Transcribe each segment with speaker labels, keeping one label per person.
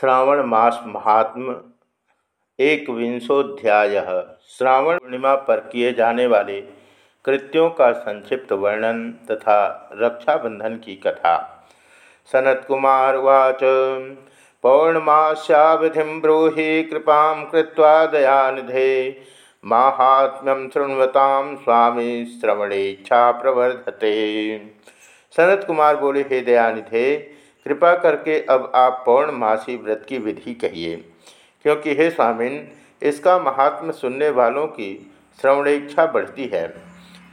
Speaker 1: श्रावण मास महात्म एक विंशोध्याय। श्रावण पूर्णिमा पर किए जाने वाले कृत्यों का संक्षिप्त वर्णन तथा रक्षाबंधन की कथा। सनत कुमार वाच पौर्णमास्यावधि ब्रूहि कृपा कृत्वा दयानिधे माहात्म्यम शृण्वताम स्वामी श्रवणेच्छा प्रवर्धते। सनत कुमार बोले, हे दयानिधे कृपा करके अब आप पौर्णमासी व्रत की विधि कहिए। क्योंकि हे स्वामिन, इसका महात्म सुनने वालों की श्रवणेच्छा बढ़ती है।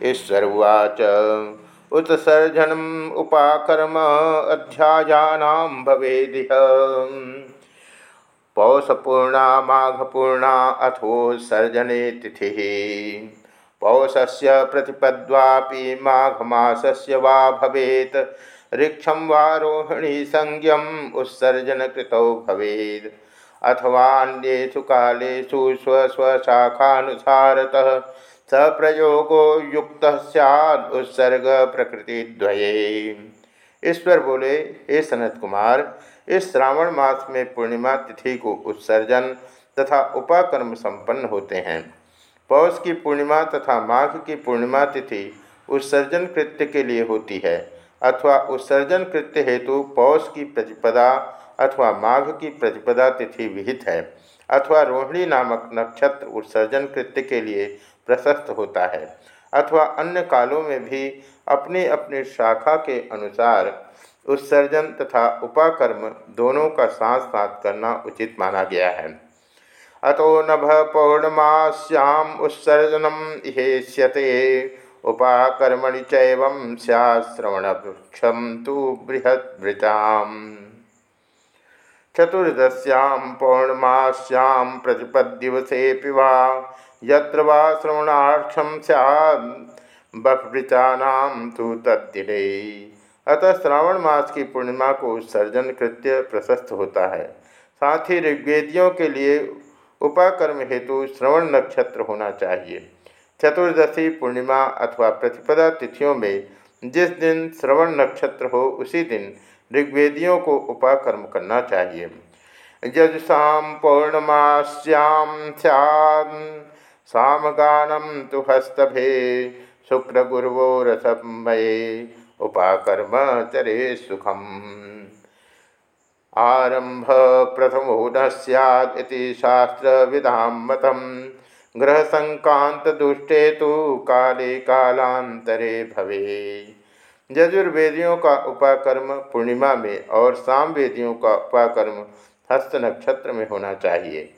Speaker 1: ईश्वरवाच उत्सर्जनम उपाकर्म अध्यायानाम भवेदिह। पौषपूर्णा माघपूर्णा अथोत्सर्जने तिथि। पौष से प्रतिपद्वापि माघमासस्य वा भवेत्। ऋक्षम वारोहिणी संज्ञम उत्सर्जन कृतौ भवेद। अथवान्यु कालेषु स्वस्वशाखानुसारतः स प्रयोगो युक्त सैद उत्सर्ग प्रकृतिद्वये। ईश्वर बोले, हे सनत कुमार, इस श्रावण मास में पूर्णिमा तिथि को उत्सर्जन तथा उपाकर्म संपन्न होते हैं। पौष की पूर्णिमा तथा माघ की पूर्णिमा तिथि उत्सर्जन कृत्य के लिए होती है। अथवा उत्सर्जन कृत्य हेतु पौष की प्रतिपदा अथवा माघ की प्रतिपदा तिथि विहित है, अथवा रोहिणी नामक नक्षत्र उत्सर्जन कृत्य के लिए प्रशस्त होता है, अथवा अन्य कालों में भी अपने अपने शाखा के अनुसार उत्सर्जन तथा उपाकर्म दोनों का साथ साथ करना उचित माना गया है। अतो नभ पौर्णमास्याम उत्सर्जनम इहेष्यते। उपाकर्मणि चैवं स्याश्रवणवृक्षं तु बृहद्वृताम्। चतुर्दश्यां पौर्णमास्यां प्रतिपद्दिवसेऽपि वा, यत्र वा श्रवणार्थं स्यात् बभृचानां तु तद्दिने। अतः श्रावण मास की पूर्णिमा को उत्सर्जन कृत्य प्रशस्त होता है। साथ ही ऋग्वेदियों के लिए उपाकर्म हेतु श्रवण नक्षत्र होना चाहिए। चतुर्दशी पूर्णिमा अथवा प्रतिपदा तिथियों में जिस दिन श्रवण नक्षत्र हो, उसी दिन ऋग्वेदियों को उपाकर्म करना चाहिए। यजुषा पौर्णमास्याम सामगानम तो हस्तभे शुक्र गुरुवो रसमये, उपाकर्म चरे सुखम। आरंभ प्रथमो न सैदी शास्त्र विधा मतम ग्रह संकांत दुष्टे तो काले कालांतरे भवे। यजुर्वेदियों का उपाकर्म पूर्णिमा में और सामवेदियों का उपाकर्म हस्त नक्षत्र में होना चाहिए।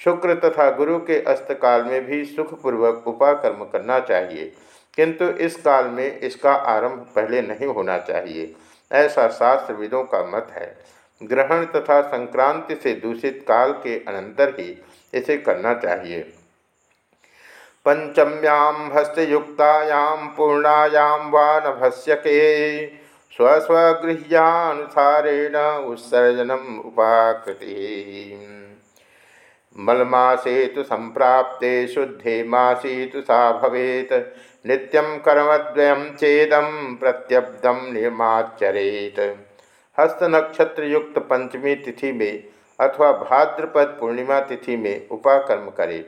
Speaker 1: शुक्र तथा गुरु के अस्त काल में भी सुखपूर्वक उपाकर्म करना चाहिए, किंतु इस काल में इसका आरंभ पहले नहीं होना चाहिए, ऐसा शास्त्रविदों का मत है। ग्रहण तथा संक्रांति से दूषित काल के अनंतर ही इसे करना चाहिए। पंचम्यां हस्तयुक्तायां पूर्णायां वा नभस्यके स्वस्वगृह्यानुसारेण उत्सर्जनम् उपाकृति। मलमासे तो संप्राप्ते शुद्धे मासी तो सा भवेत। नित्यं कर्मद्वयं चेदं प्रत्यब्दं नियमाचरेत हस्त नक्षत्र युक्त पंचमी तिथि में अथवा भाद्रपद पूर्णिमा तिथि में उपाकर्म करे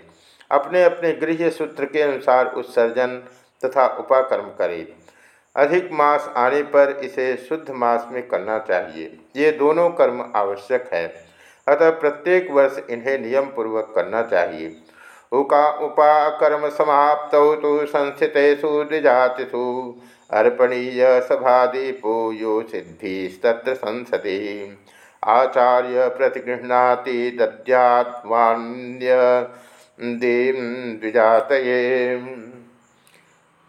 Speaker 1: अपने अपने गृह सूत्र के अनुसार उत्सर्जन तथा उपाकर्म करें। अधिक मास आने पर इसे शुद्ध मास में करना चाहिए। ये दोनों कर्म आवश्यक है। अतः प्रत्येक वर्ष इन्हें नियम पूर्वक करना चाहिए। उका उपाकर्म समाप्त तो संस्थितेषु द्विजातिषु अर्पणीय सभादीपो यो सिद्धिस्तत्र संसदे। आचार्य प्रतिगृहणाति दद्यात्वान्य द्विजात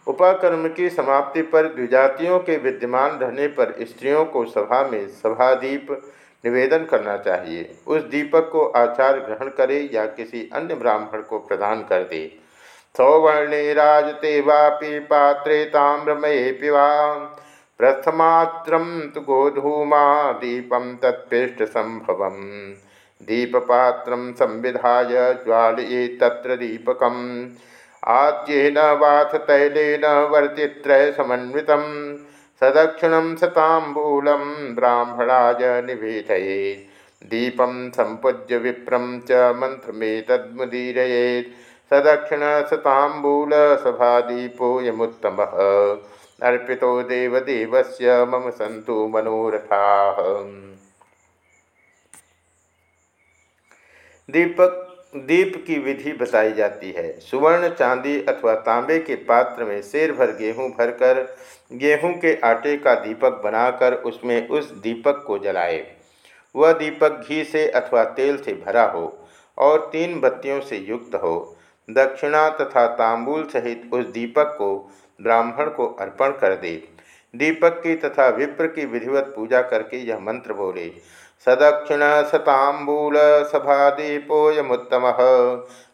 Speaker 1: उपाकर्म की समाप्ति पर द्विजातियों के विद्यमान रहने पर स्त्रियों को सभा में सभादीप निवेदन करना चाहिए। उस दीपक को आचार ग्रहण करे या किसी अन्य ब्राह्मण को प्रदान कर दे। सौवर्णे राजते वापि पात्रे ताम्रमये पिवा। प्रथमात्र गोधूमा दीपम तत्पृष्ठ संभवम। दीपपात्र संविधाय ज्वालये तत्र दीपक आद्येन वाथ तैलेन वर्तित्रय समन्वित सदक्षिण शताबूल ब्राह्मणाय निवेदये दीपम संपूज्य विप्रम च मंत्रमेतमुदीरेत सदक्षिण सताबूल सभादीपो यमुत्तम। अर्पितो देवदेवस्य मम सन्तु मनोरथा। दीपक, दीप की विधि बताई जाती है। सुवर्ण चांदी अथवा तांबे के पात्र में शेर भर गेहूँ भरकर, गेहूँ के आटे का दीपक बनाकर उसमें उस दीपक को जलाए। वह दीपक घी से अथवा तेल से भरा हो और तीन बत्तियों से युक्त हो। दक्षिणा तथा तांबूल सहित उस दीपक को ब्राह्मण को अर्पण कर दे। दीपक की तथा विप्र की विधिवत पूजा करके यह मंत्र बोले। सदक्षिण सताबूल सभादीपोयमुत्तम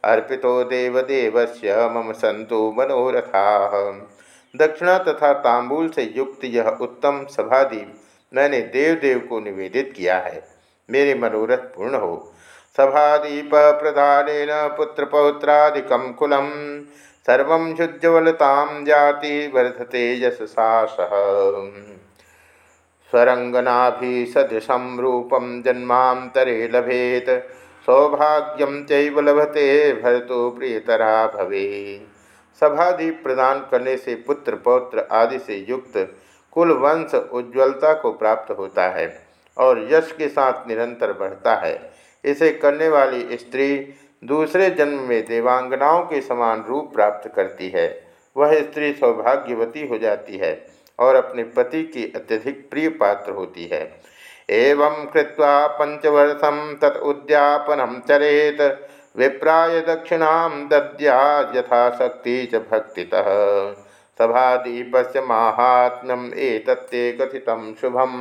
Speaker 1: अर्पितो देवदेवस्य मम सन्तु मनोरथा। दक्षिणा तथा तांबूल से युक्त यह उत्तम सभादीप मैंने देवदेव को निवेदित किया है। मेरे मनोरथ पूर्ण हो। सभादीप प्रधान पुत्र पौत्रादिकम कुलम। सर्व शुज्ज्वलता जाति वर्धते यशसा सह स्वरंगनाभिसदृशं रूपम जन्मांतरे लभेत। सौभाग्यम चैव लभते, भरतो प्रियतरा भवे सभादीप प्रदान करने से पुत्र, पौत्र आदि से युक्त कुल वंश उज्ज्वलता को प्राप्त होता है और यश के साथ निरंतर बढ़ता है। इसे करने वाली स्त्री दूसरे जन्म में देवांगनाओं के समान रूप प्राप्त करती है। वह स्त्री सौभाग्यवती हो जाती है। और अपने पति की अत्यधिक प्रिय पात्र होती है। एवं कृत्वा पंचवर्षम तत् उद्यापनम चरेत विप्राय दक्षिणा दद्या यथाशक्ति च से महात्म्यम एतत्ते कथित शुभम।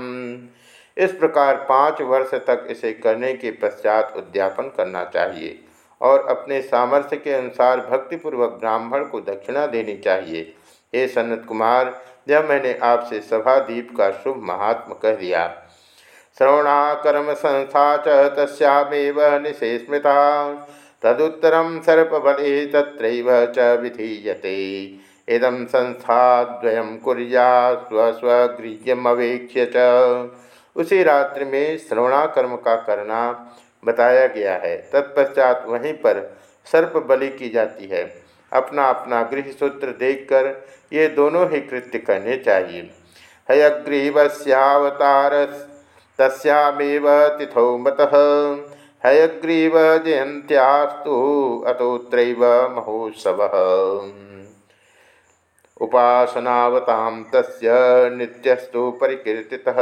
Speaker 1: इस प्रकार पाँच वर्ष तक इसे करने के पश्चात उद्यापन करना चाहिए और अपने सामर्थ्य के अनुसार भक्तिपूर्वक ब्राह्मण को दक्षिणा देनी चाहिए। हे सनत कुमार जब मैंने आपसे सभादीप का शुभ महात्म कह दिया, श्रवणाकर्म संस्था च निशे स्मृता तदुत्तरम सर्पबले तत्रैव च विधीयते। इदम संस्थाद्वयम कुरिया स्वस्वगृह्यमवेक्ष्य च। उसी रात्रि में श्रवणाकर्म का करना बताया गया है। तत्पश्चात वहीं पर सर्प बलि की जाती है। अपना अपना गृह सूत्र देखकर ये दोनों ही कृत्य करने चाहिए। हयग्रीवस्यावतार तस्यामेव तिथौ मत। हयग्रीव जयंत्यास्तु अतोत्र महोत्सव। उपासनावता तस्य नित्यस्तु परिकीर्तितः।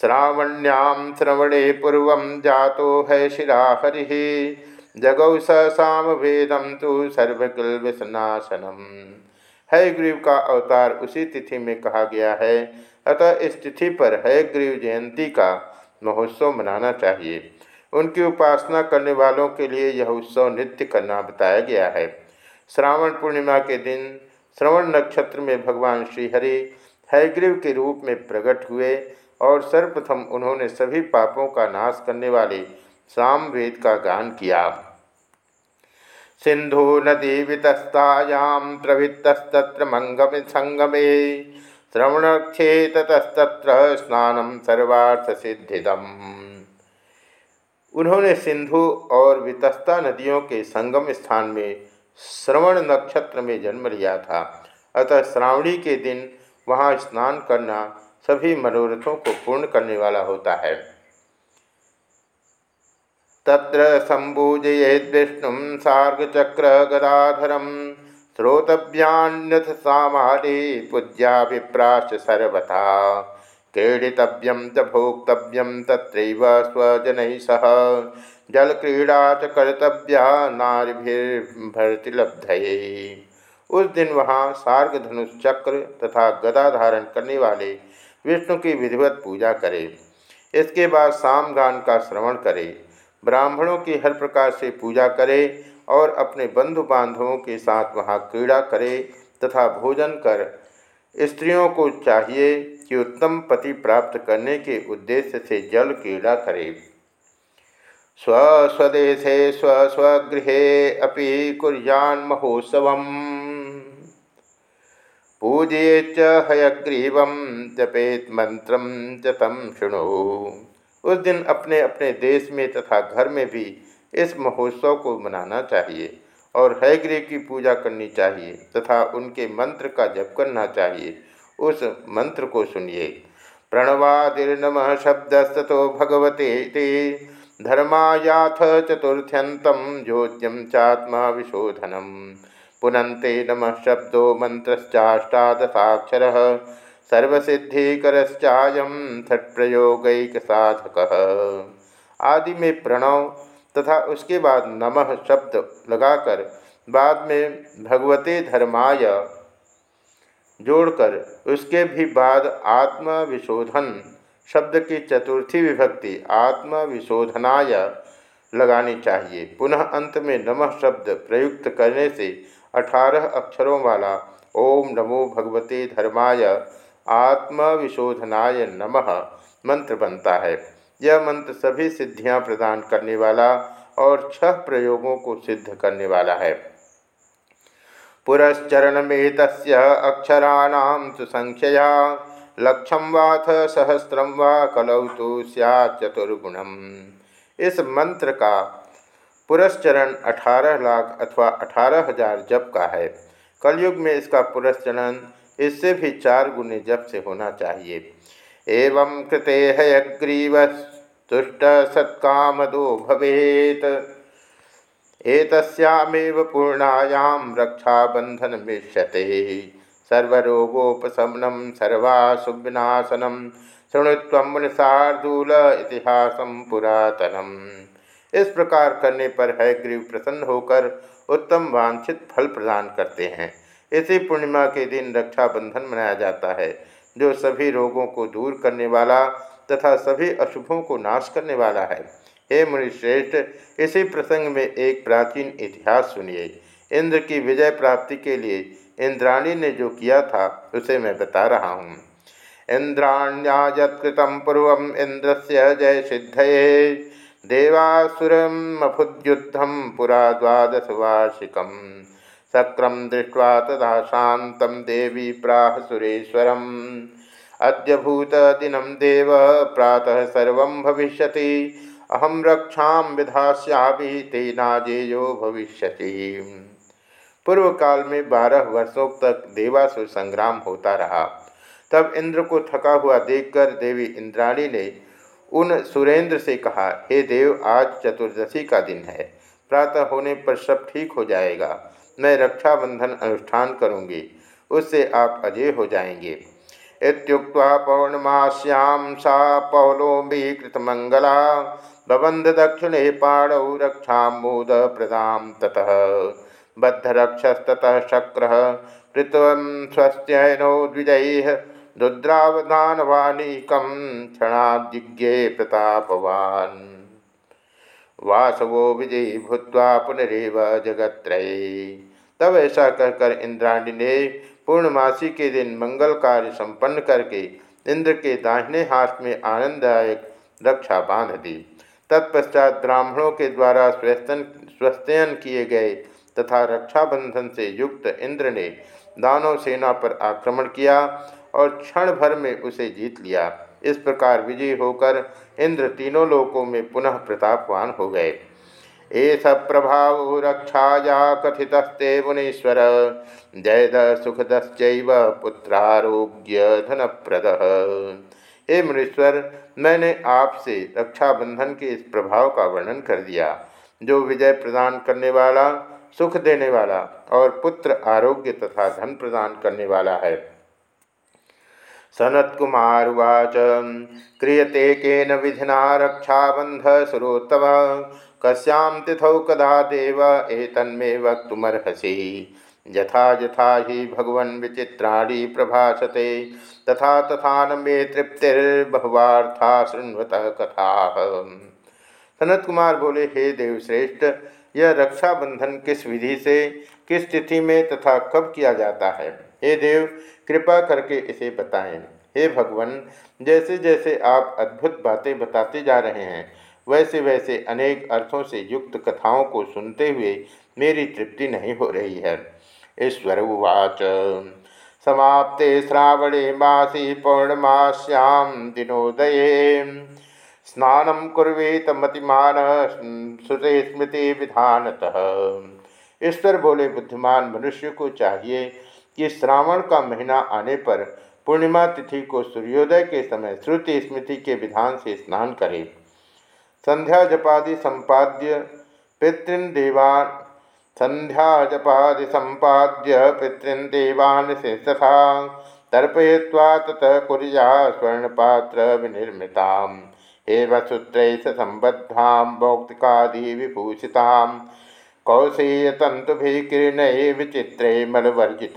Speaker 1: श्रावण्यां श्रवणे पूर्व जातो है शिरा हरि जगौ स सामवेदम तो सर्वकिल है ग्रीव का अवतार उसी तिथि में कहा गया है। अतः इस तिथि पर है ग्रीव जयंती का महोत्सव मनाना चाहिए। उनकी उपासना करने वालों के लिए यह उत्सव नित्य करना बताया गया है। श्रावण पूर्णिमा के दिन श्रवण नक्षत्र में भगवान श्रीहरि हैग्रीव के रूप में प्रकट हुए और सर्वप्रथम उन्होंने सभी पापों का नाश करने वाले सामवेद का गान किया। सिंधु नदी वितस्तायां प्रवृत्तस्तत्र मंगम संगमे श्रवणक्षे स्नानम सर्वार्थ सिद्धिदम उन्होंने सिंधु और वितस्ता नदियों के संगम स्थान में श्रवण नक्षत्र में जन्म लिया था। अतः श्रावणी के दिन वहाँ स्नान करना सभी मनोरथों को पूर्ण करने वाला होता है। तत्र संबूजयेद विष्णु श्रोतव्यान्यथ पूज्या विप्राश सर्वथा। क्रीडितव्यम च भोक्तव्यम तत्रैव स्वजन सह। जलक्रीड़ा च कर्तव्या नारिभिर्भर्तिलब्धये। उस दिन वहाँ सार्ग धनुष चक्र तथा गदा धारण करने वाले विष्णु की विधिवत पूजा करें। इसके बाद साम गान का श्रवण करे। ब्राह्मणों की हर प्रकार से पूजा करे और अपने बंधु बांधवों के साथ वहाँ क्रीड़ा करे तथा भोजन कर स्त्रियों को चाहिए कि उत्तम पति प्राप्त करने के उद्देश्य से जल क्रीड़ा करे। स्वस्वदेशे स्वस्वगृह अपि कुर्यान महोत्सव पूजये च हयग्रीव जपेत मंत्र च तम शृणु। उस दिन अपने अपने देश में तथा घर में भी इस महोत्सव को मनाना चाहिए और हैग्रीव की पूजा करनी चाहिए तथा उनके मंत्र का जप करना चाहिए। उस मंत्र को सुनिए। प्रणवादिर्नम शब्दस्तो भगवते ते धर्मायाथ चतुर्थ्यंतम जोज्यम चात्मा विशोधनम पुनंते नम शब्दो मंत्रश्चाष्टादशाक्षर। सर्वसिद्धिकरश्चायम साधक आदि में प्रणव तथा उसके बाद नमः शब्द लगाकर बाद में भगवते धर्माय जोड़कर उसके भी बाद आत्मा विशोधन शब्द की चतुर्थी विभक्ति आत्मा विशोधनाय लगानी चाहिए। पुनः अंत में नमः शब्द प्रयुक्त करने से अठारह अक्षरों वाला ओम नमो भगवते धर्माय आत्मा विशोधनाय नमः, मंत्र बनता है। यह मंत्र सभी सिद्धियाँ प्रदान करने वाला और छह प्रयोगों को सिद्ध करने वाला है। पुरश्चरण में तस् अक्षराणाम लक्षम वाथ सहस्रम व कलौ तो चतुर्गुणम। इस मंत्र का पुरस्चरण अठारह लाख अथवा अठारह हज़ार जप का है। कलयुग में इसका पुरस्चरण इससे भी चार गुने जप से होना चाहिए। एवं कृते हयग्रीव तुष्ट सत्कामदो भवेत। एतस्यामेव पूर्णायां रक्षाबंधन मिष्यते। सर्वरोगोपशमनं सर्वासुविनाशनं शृणुत्वं मुनिशार्दूल इतिहास पुरातनम। इस प्रकार करने पर हयग्रीव प्रसन्न होकर उत्तम वांछित फल प्रदान करते हैं। इसी पूर्णिमा के दिन रक्षाबंधन मनाया जाता है, जो सभी रोगों को दूर करने वाला तथा सभी अशुभों को नाश करने वाला है। हे मुनिश्रेष्ठ, इसी प्रसंग में एक प्राचीन इतिहास सुनिए। इंद्र की विजय प्राप्ति के लिए इंद्राणी ने जो किया था, उसे मैं बता रहा हूँ। इंद्राण्याजत्कृत पूर्व इंद्र से जय सिद्धये। देवासुरमभुद्युद्धम पुरा द्वादश वार्षिकम शक्रम दृष्ट्वा तथा शांत देवी प्राह सुरेश्वरम अद्यभूत दिनम देव, प्रातः सर्व भविष्य अहम रक्षा विधास्यापि तेनाजेयो भविष्य पूर्व काल में बारह वर्षों तक देवासुर संग्राम होता रहा। तब इंद्र को थका हुआ देखकर देवी इंद्राणी ने उन सुरेंद्र से कहा, हे देव, आज चतुर्दशी का दिन है। प्रातः होने पर सब ठीक हो जाएगा। मैं रक्षाबंधन अनुष्ठान करूँगी, उससे आप अजय हो जाएँगे। इत्युक्त्वा पौर्णमास्यां सा पौलोम्बीकृतमङ्गला, बबन्ध दक्षिणे पाणौ रक्षामूद प्रदां ततः। बद्धरक्षस्ततः शक्रः कृतवं स्वस्त्ययनो द्विजैः, रुद्रावधानवानीकं क्षणादिज्ञे प्रतापवान्। वासवो विजयी भूत्वा पुनरेव जगत्त्रये तब ऐसा कहकर इंद्राणी ने पूर्णमासी के दिन मंगल कार्य संपन्न करके इंद्र के दाहिने हाथ में आनंददायक रक्षा बाँध दी। तत्पश्चात ब्राह्मणों के द्वारा स्वस्तन स्वस्थयन किए गए तथा रक्षाबंधन से युक्त इंद्र ने दानव सेना पर आक्रमण किया और क्षण भर में उसे जीत लिया। इस प्रकार विजयी होकर इंद्र तीनों लोकों में पुनः प्रतापवान हो गए। एस प्रभाव रक्षाया कथितस्ते मुनीश्वर। जयद सुखदश्चैव पुत्रारोग्य धनप्रद। हे मुनीश्वर, मैंने आपसे रक्षाबंधन के इस प्रभाव का वर्णन कर दिया। जो विजय प्रदान करने वाला, सुख देने वाला और पुत्र आरोग्य तथा धन प्रदान करने वाला है। सनत्कुमारुवाच। क्रियते केन विधिना रक्षाबंध सुरोत्तम। कस्यां तिथौ कदा देव एतन्मे वक्तुमर्हसि यथा यथा ही भगवन् विचित्राणी प्रभासते। तथा तथा न मे तृप्तिर्बहुवार्था शृण्वत कथा। सनत कुमार बोले, हे देवश्रेष्ठ, यह रक्षाबंधन किस विधि से, किस तिथि में तथा कब किया जाता है? हे देव, कृपा करके इसे बताएँ। हे भगवान जैसे जैसे आप अद्भुत बातें बताते जा रहे हैं वैसे वैसे अनेक अर्थों से युक्त कथाओं को सुनते हुए मेरी तृप्ति नहीं हो रही है। ईश्वर उवाच। समाप्ते श्रावणे मासी पौर्णमास्यां दिनोदये। स्नान कुरेत मतिमान श्रुते स्मृति विधानतः। ईश्वर बोले, बुद्धिमान मनुष्य को चाहिए कि श्रावण का महीना आने पर पूर्णिमा तिथि को सूर्योदय के समय श्रुति स्मृति के विधान से स्नान करें। संध्या जपादि संपाद्य पितृन देवान। संध्या जपादि संपाद्य देवान तथा तर्पय्वा ततः कुरिया स्वर्णपात्र विनिर्मता सूत्र संबद्धा भौक्तिकादि विभूषिता कौशेयतंतुभिकीर्ण विचित्रे मलवर्जित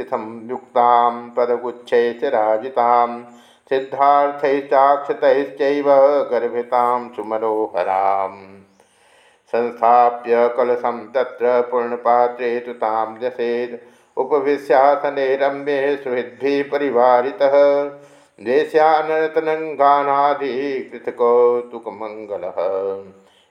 Speaker 1: संयुक्ता पदगुच्छे राजिता, सिद्धार्थैश्चाक्षतैश्चैव गर्भितां सुमनोहरां संस्थाप्य कलशं तत्र पूर्णपात्रे तु तां न्यसेत् उपविश्यासने रम्ये सुहृद्भिः परिवारितः।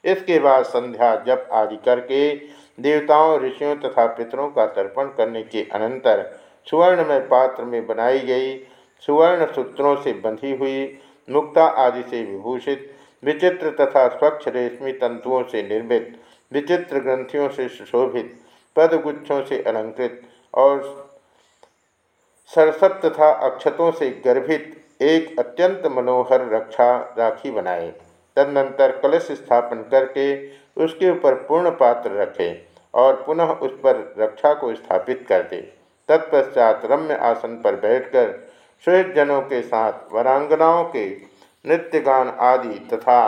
Speaker 1: इसके बाद संध्या जप आदि करके देवताओं, ऋषियों तथा पितरों का तर्पण करने के अनंतर सुवर्ण में पात्र में बनाई गई सुवर्ण सूत्रों से बंधी हुई मुक्ता आदि से विभूषित विचित्र तथा स्वच्छ रेशमी तंतुओं से निर्मित विचित्र ग्रंथियों से सुशोभित पदगुच्छों से अलंकृत और सरसत तथा अक्षतों से गर्भित एक अत्यंत मनोहर रक्षा राखी बनाए तदनंतर कलश स्थापन करके उसके ऊपर पूर्ण पात्र रखे और पुनः उस पर रक्षा को स्थापित कर दे तत्पश्चात रम्य आसन पर बैठकर श्वेत जनों के साथ वरांगनाओं के नृत्य गान आदि तथा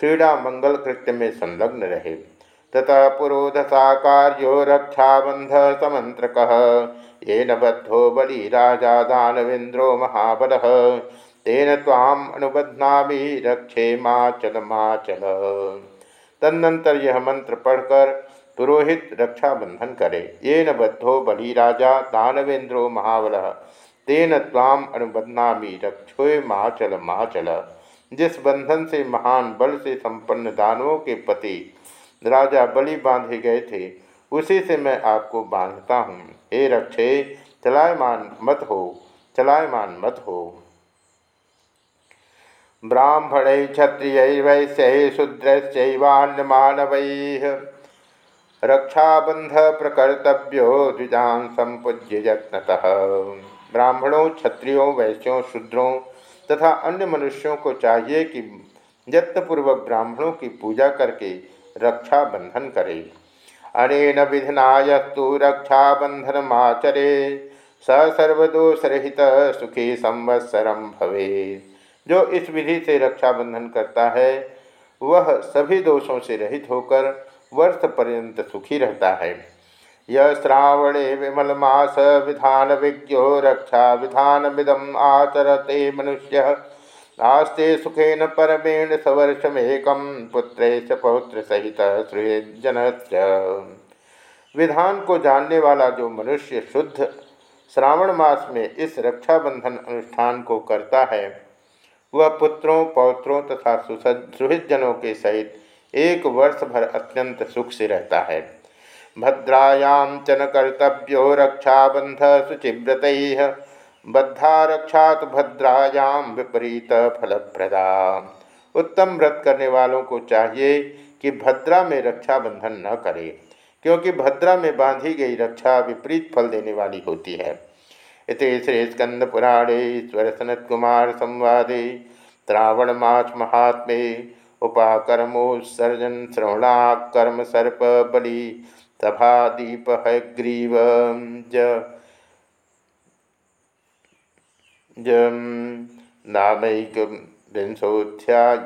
Speaker 1: क्रीड़ा मंगल कृत्य में संलग्न रहे। ततः पुरोधसा कार्यो रक्षाबंध समंत्रक ये न बद्धो बलि राजा दानवेन्द्रो महाबल तेन ताम अनुबध्ना रक्षे माचल माचल तदनंतर यह मंत्र पढ़कर पुरोहित रक्षा बंधन करे। ये न बद्धो बलि राजा दानवेन्द्रो महाबल, तेन ताम अनुबदना रक्षोय महाचल महाचल जिस बंधन से महान बल से संपन्न दानवों के पति राजा बलि बांधे गए थे, उसी से मैं आपको बांधता हूँ। हे रक्षे, चलायमान मत हो, चलायमान मत हो। ब्राह्मण क्षत्रिय वैश्य शूद्रश्चैवान्य मानव रक्षाबंध प्रकर्तव्यो द्विजान संपूज्य यत्नतः ब्राह्मणों, क्षत्रियों, वैश्यों, शूद्रों तथा अन्य मनुष्यों को चाहिए कि यत्नपूर्वक ब्राह्मणों की पूजा करके रक्षा बंधन करे। अनेन विधिनायस्तु रक्षा बंधनमाचरे स सर्वदोषरहित सुखी संवत्सरम भवे जो इस विधि से रक्षाबंधन करता है, वह सभी दोषों से रहित होकर वर्ष पर्यंत सुखी रहता है। यह श्रावणे विमल मास विधान विज्ञो रक्षा विधान विदम आचरते मनुष्य। आस्ते सुखेन परमेण सवर्षमेक पुत्र पौत्र सहित श्रीजन विधान को जानने वाला जो मनुष्य शुद्ध श्रावण मास में इस रक्षाबंधन अनुष्ठान को करता है वह पुत्रों, पौत्रों तथा सुहृद जनों के सहित एक वर्ष भर अत्यंत सुख से रहता है। भद्रायां च न कर्तव्यो रक्षाबंध शुचिव्रत बद्धा रक्षात भद्रायाम विपरीत फलप्रदा। उत्तम व्रत करने वालों को चाहिए कि भद्रा में रक्षा बंधन न करे, क्योंकि भद्रा में बांधी गई रक्षा विपरीत फल देने वाली होती है। इत श्री स्कंद पुराणे ईश्वर सनत कुमार संवादे त्रावण मास महात्मे उपाकर्मोत्सर्जन श्रवणाकर्म सर्प बलि सभादीप ग्रीव नामैक विंशोध्याय